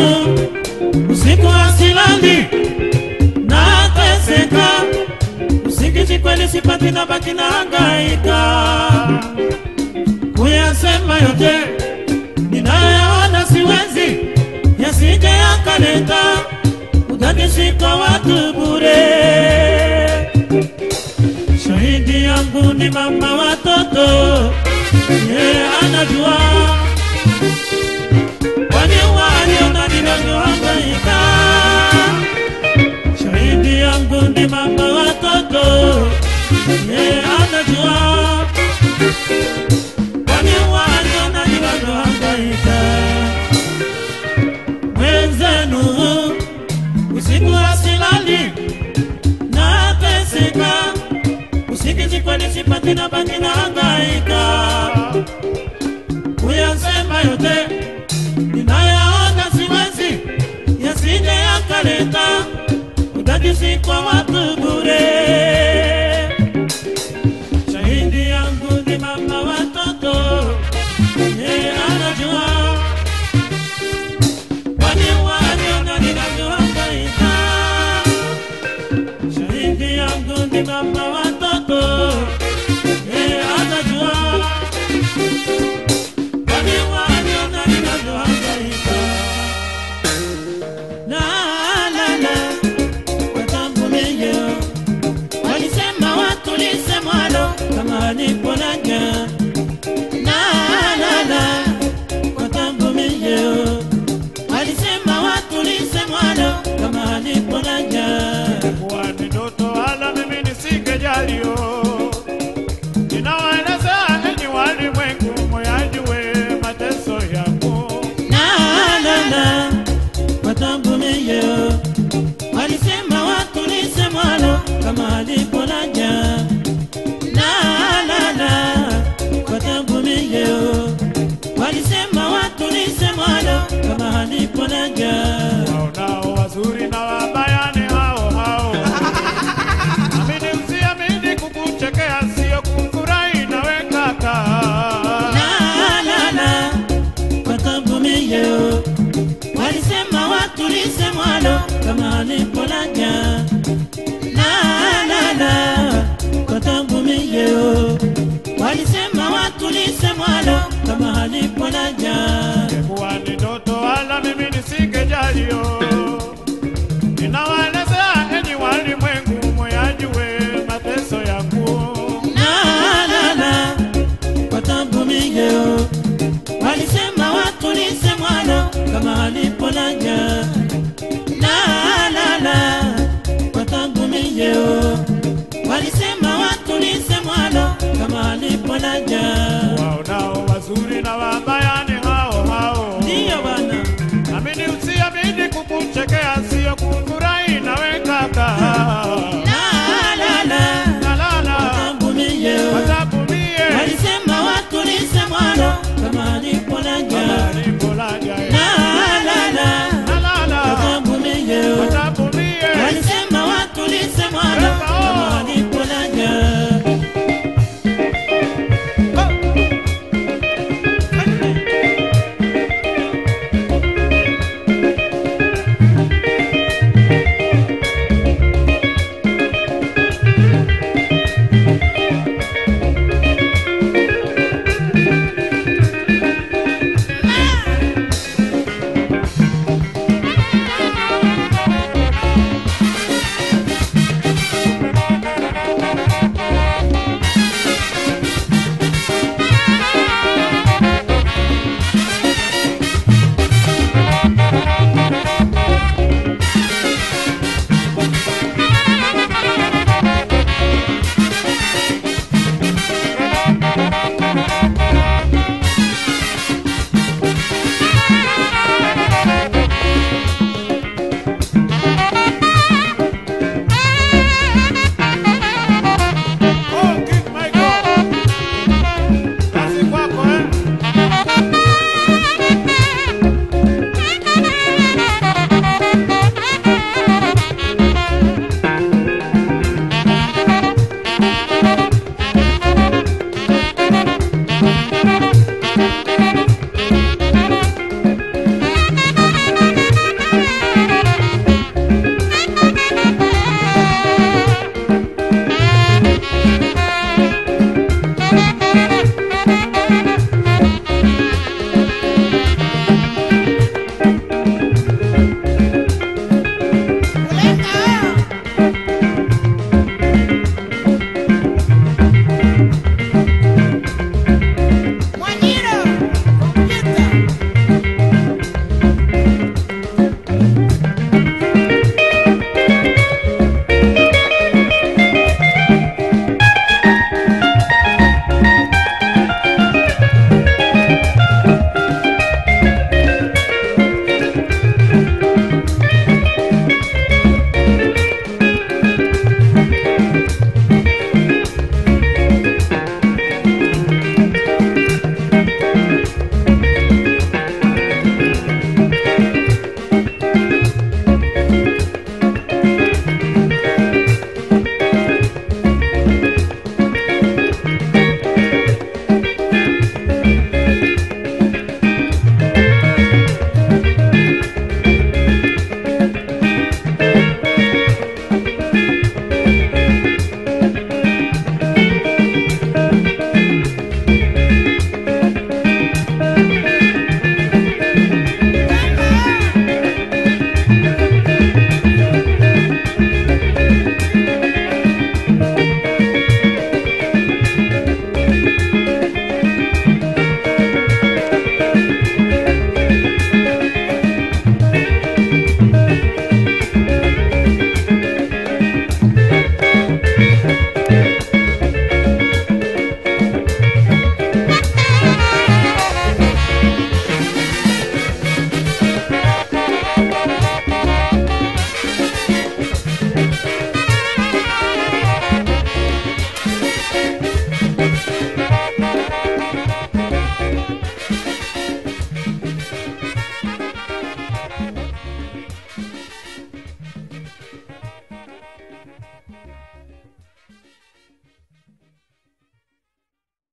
yangu usiku silali nateseka. Usingizi kweli sipati na baki na hangaika. Kuyasema yote ninayaona siwezi. Yasije yakaleta udanishika watu bure. Shahidi yangu ni mama watoto. Yeye anajua yote. Ninayaona siwezi yasije yakaleta udadisi kwa watu bure kama alipolaja na la la. Watambulie walisema watu mwalo kama alipolaja Waonao wazuri na wabaya ni hao hao. Amini usiamini, kukuchekea sio kufurahi nawe kaka. La, la, la, watambulie walisema watu mwalo kama alipolaja kama